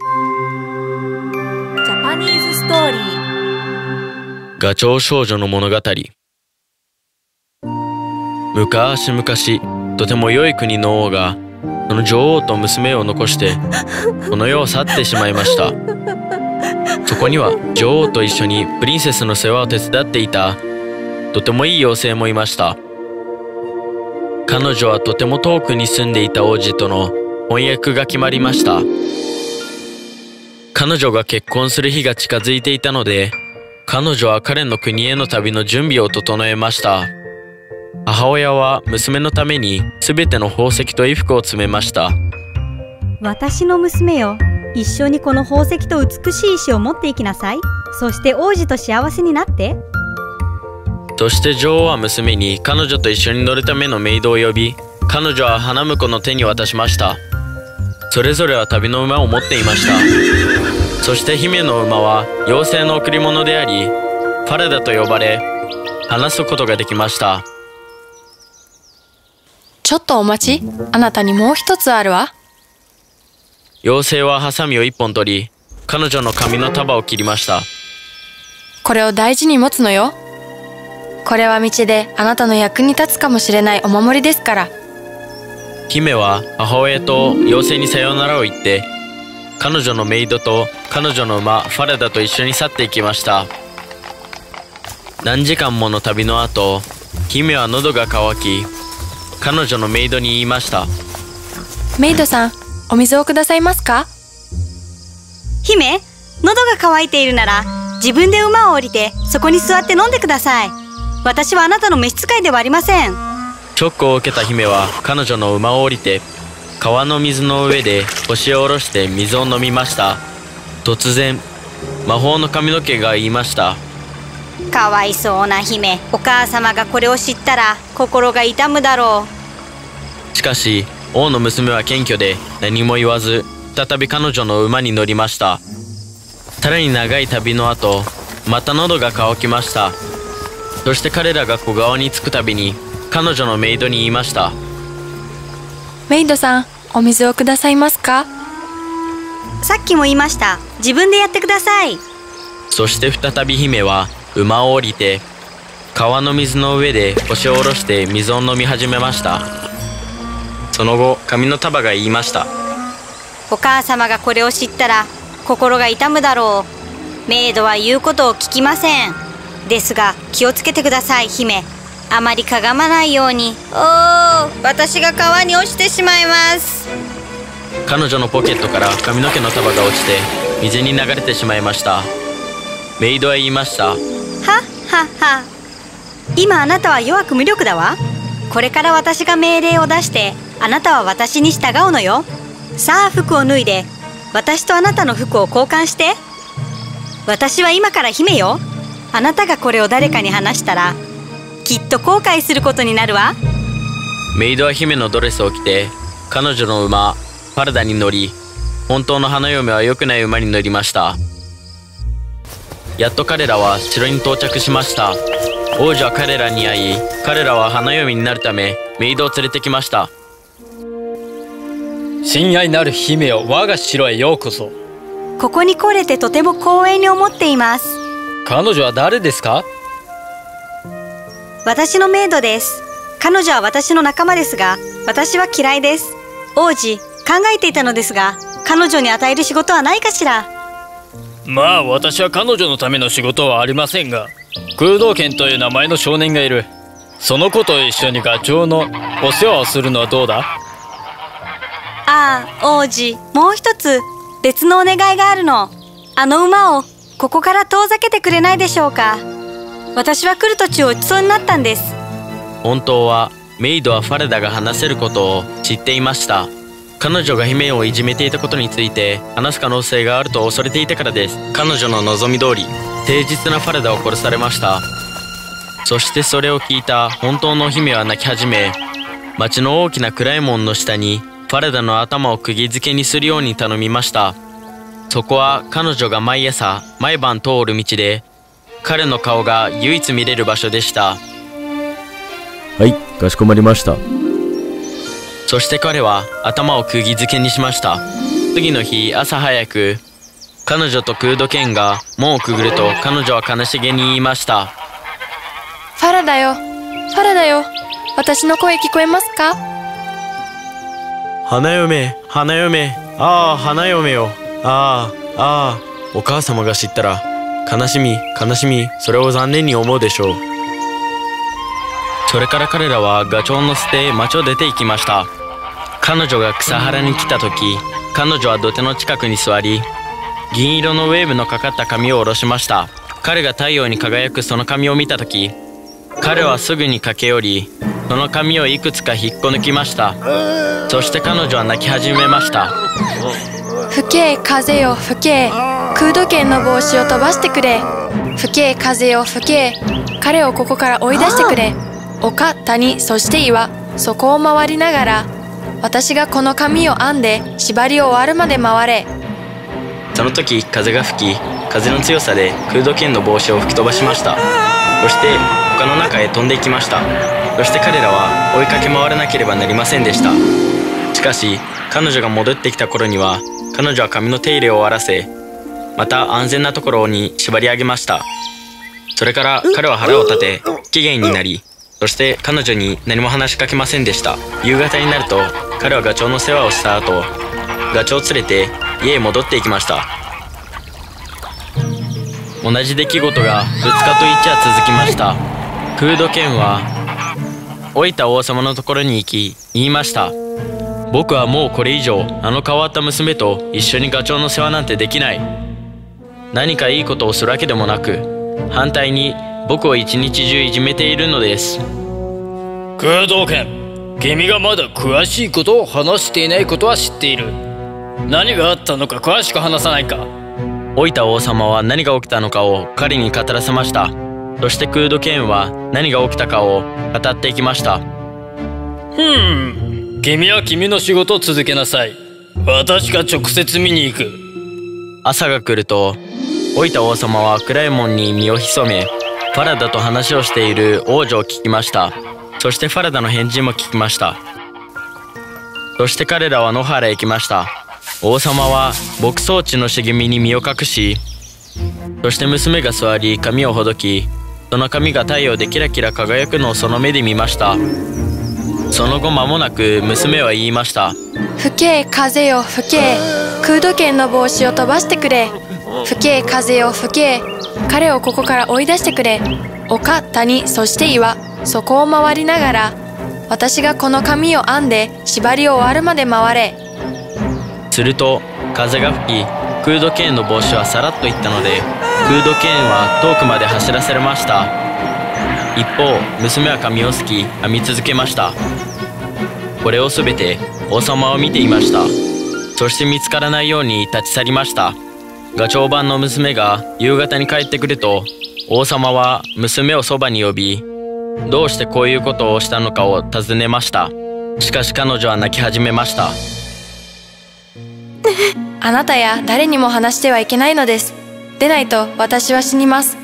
ジャパニーズストーリーガチョウ少女の物語。昔々とても良い国の王がその女王と娘を残してこの世を去ってしまいました。そこには女王と一緒にプリンセスの世話を手伝っていたとてもいい妖精もいました。彼女はとても遠くに住んでいた王子との翻訳が決まりました。彼女が結婚する日が近づいていたので彼女は彼の国への旅の準備を整えました。母親は娘のために全ての宝石と衣服を詰めました。私の娘よ一緒にこの宝石と美しい石を持っていきなさい。そして王子と幸せになって。そして女王は娘に彼女と一緒に乗るためのメイドを呼び彼女は花婿の手に渡しました。それぞれは旅の馬を持っていましたそして姫の馬は妖精の贈り物でありファラダと呼ばれ話すことができましたちょっとお待ち。あなたにもう一つあるわ。妖精はハサミを一本取り彼女の髪の束を切りましたこれを大事に持つのよ。これは道であなたの役に立つかもしれないお守りですから。姫は母親と妖精にさようならを言って彼女のメイドと彼女の馬ファラダと一緒に去っていきました。何時間もの旅の後姫は喉が渇き彼女のメイドに言いました。メイドさん、お水をくださいますか？姫喉が渇いているなら自分で馬を降りてそこに座って飲んでください。私はあなたの召使いではありません。ショックを受けた姫は彼女の馬を降りて川の水の上で腰を下ろして水を飲みました。突然魔法の髪の毛が言いました。かわいそうな姫お母様がこれを知ったら心が痛むだろしかし王の娘は謙虚で何も言わず再び彼女の馬に乗りました。さらに長い旅の後また喉が渇きました。そして彼らが小川に着くたびに彼女のメイドに言いました。メイドさん、お水をくださいますか？うさっきも言いました。自分でやってください。そして再び姫は馬を降りて川の水の上で腰を下ろして水を飲み始めました。その後髪の束が言いました。お母様がこれを知ったら心が痛むだろう。メイドは言うことを聞きません。ですが気をつけてください姫あまりかがまないように。おー私が川に落ちてしまいます。彼女のポケットから髪の毛の束が落ちて水に流れてしまいました。メイドは言いました。はっはっは。今あなたは弱く無力だわ。これから私が命令を出してあなたは私に従うのよ。さあ服を脱いで私とあなたの服を交換して。私は今から姫よ。あなたがこれを誰かに話したらきっと後悔することになるわ。メイドは姫のドレスを着て彼女の馬パラダに乗り本当の花嫁は良くない馬に乗りました。やっと彼らは城に到着しました。王女は彼らに会い彼らは花嫁になるためメイドを連れてきました。親愛なる姫よ我が城へようこそ。ここに来れてとても光栄に思っています。彼女は誰ですか？私のメイドです。彼女は私の仲間ですが私は嫌いです。王子考えていたのですが彼女に与える仕事はないかしら。まあ私は彼女のための仕事はありませんが空洞剣という名前の少年がいる。その子と一緒にガチョウのお世話をするのはどうだ？ああ王子もう一つ別のお願いがあるの。あの馬をここから遠ざけてくれないでしょうか私は来る途中落ちそうになったんです。本当はメイドはファレダが話せることを知っていました。彼女が姫をいじめていたことについて話す可能性があると恐れていたからです。彼女の望み通り誠実なファレダを殺されました。そしてそれを聞いた本当の姫は泣き始め町の大きな暗い門の下にファレダの頭を釘付けにするように頼みました。そこは彼女が毎朝毎晩通る道で彼の顔が唯一見れる場所でした。はい、かしこまりました。そして彼は頭を釘付けにしました。次の日朝早く彼女とクードケンが門をくぐると彼女は悲しげに言いました。ファラだよ。ファラだよ。私の声聞こえますか？花嫁花嫁。ああ花嫁よ。ああああ。お母様が知ったら悲しみ悲しみそれを残念に思うでしょう。それから彼らはガチョウを乗せて町を出て行きました。彼女が草原に来た時彼女は土手の近くに座り銀色のウェーブのかかった髪を下ろしました。彼が太陽に輝くその髪を見た時彼はすぐに駆け寄りその髪をいくつか引っこ抜きました。そして彼女は泣き始めました吹け風よ吹け空土圏の帽子を飛ばしてくれ。吹け風よ吹け。彼をここから追い出してくれ。丘谷そして岩。そこを回りながら私がこの髪を編んで縛りを終わるまで回れ。その時風が吹き風の強さで空土圏の帽子を吹き飛ばしました。そして丘の中へ飛んでいきました。そして彼らは追いかけ回らなければなりませんでした。しかし彼女が戻ってきた頃には彼女は髪の手入れを終わらせまた安全なところに縛り上げました。それから彼は腹を立て不機嫌になりそして彼女に何も話しかけませんでした。夕方になると彼はガチョウの世話をした後ガチョウを連れて家へ戻っていきました。同じ出来事が2日と1夜続きました。クードケンは老いた王様のところに行き言いました。僕はもうこれ以上あの変わった娘と一緒にガチョウの世話なんてできない何かいいことをするわけでもなく反対に僕を一日中いじめているのです。空洞剣君がまだ詳しいことを話していないことは知っている。何があったのか詳しく話さないか。老いた王様は何が起きたのかを彼に語らせました。そしてクードケンは何が起きたかを語っていきました。ふん君は君の仕事を続けなさい。私が直接見に行く。朝が来ると老いた王様は暗い門に身を潜めファラダと話をしている王女を聞きました。そしてファラダの返事も聞きました。そして彼らは野原へ行きました。王様は牧草地の茂みに身を隠しそして娘が座り髪をほどきその髪が太陽でキラキラ輝くのをその目で見ました。その後間もなく娘は言いました吹け風よ吹け空土圏の帽子を飛ばしてくれ。吹け風よ吹け彼をここから追い出してくれ。丘谷そして岩そこを回りながら私がこの髪を編んで縛りを終わるまで回れ。すると風が吹きクードケーンの帽子はさらっといったのでクードケーンは遠くまで走らせれました。一方娘は髪をすき編み続けました。これを全て王様は見ていました。そして見つからないように立ち去りました。ガチョウ版の娘が夕方に帰ってくると王様は娘をそばに呼びどうしてこういうことをしたのかを尋ねました。しかし彼女は泣き始めました。あなたや誰にも話してはいけないのです。でないと私は死にます。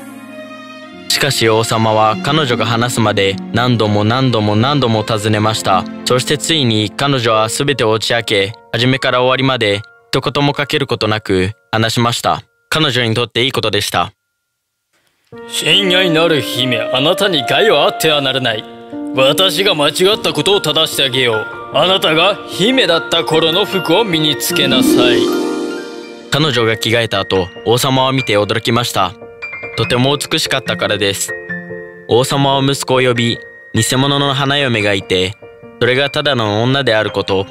しかし王様は彼女が話すまで何度も何度も何度も尋ねました。そしてついに彼女は全てを打ち明け初めから終わりまで一言もかけることなく話しました。彼女にとっていいことでした。親愛なる姫あなたに害はあってはならない。私が間違ったことを正してあげよう。あなたが姫だった頃の服を身につけなさい。彼女が着替えた後王様は見て驚きました。とても美しかったからです。王様は息子を呼び偽物の花嫁がいてそれがただの女であること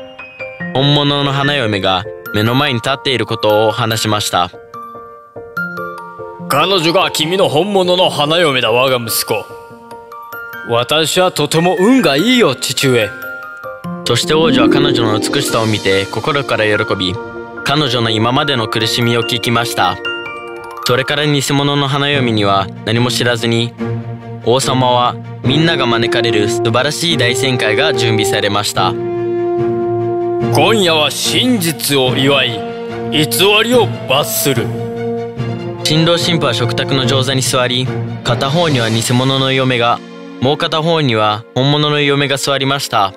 本物の花嫁が目の前に立っていることを話しました。彼女が君の本物の花嫁だ我が息子。私はとても運がいいよ父上。そして王女は彼女の美しさを見て心から喜び彼女の今までの苦しみを聞きました。それから偽物の花嫁には何も知らずに王様はみんなが招かれる素晴らしい大旋会が準備されました今夜は真実を祝い偽りを罰する。新郎新婦は食卓の上座に座り片方には偽物の嫁がもう片方には本物の嫁が座りました。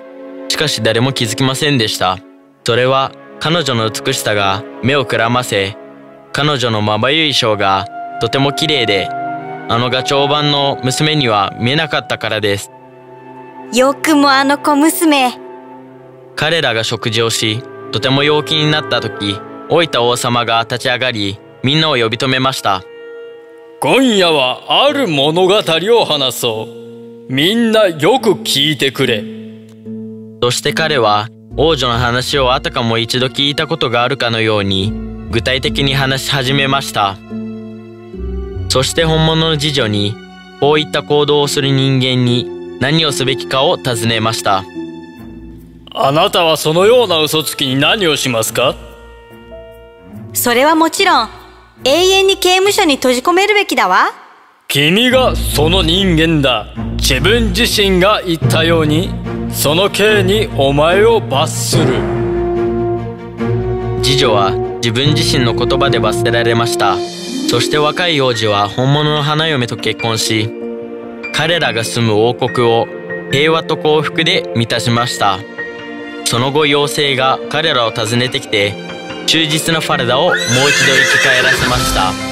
しかし誰も気づきませんでした。それは彼女の美しさが目をくらませ彼女のまばゆい衣装がとても綺麗であのガチョウ版の娘には見えなかったからです。よくもあの小娘彼らが食事をしとても陽気になった時老いた王様が立ち上がりみんなを呼び止めました。今夜はある物語を話そう。みんなよく聞いてくれ。そして彼は王女の話をあたかも一度聞いたことがあるかのように具体的に話し始めました。そして本物の次女にこういった行動をする人間に何をすべきかを尋ねましたあなたはそのような嘘つきに何をしますか？それはもちろん永遠に刑務所に閉じ込めるべきだわ。君がその人間だ。自分自身が言ったようにその刑にお前を罰する。次女は自分自身の言葉で罰せられました。そして若い王子は本物の花嫁と結婚し彼らが住む王国を平和と幸福で満たしましたその後妖精が彼らを訪ねてきて忠実なファルダをもう一度生き返らせました。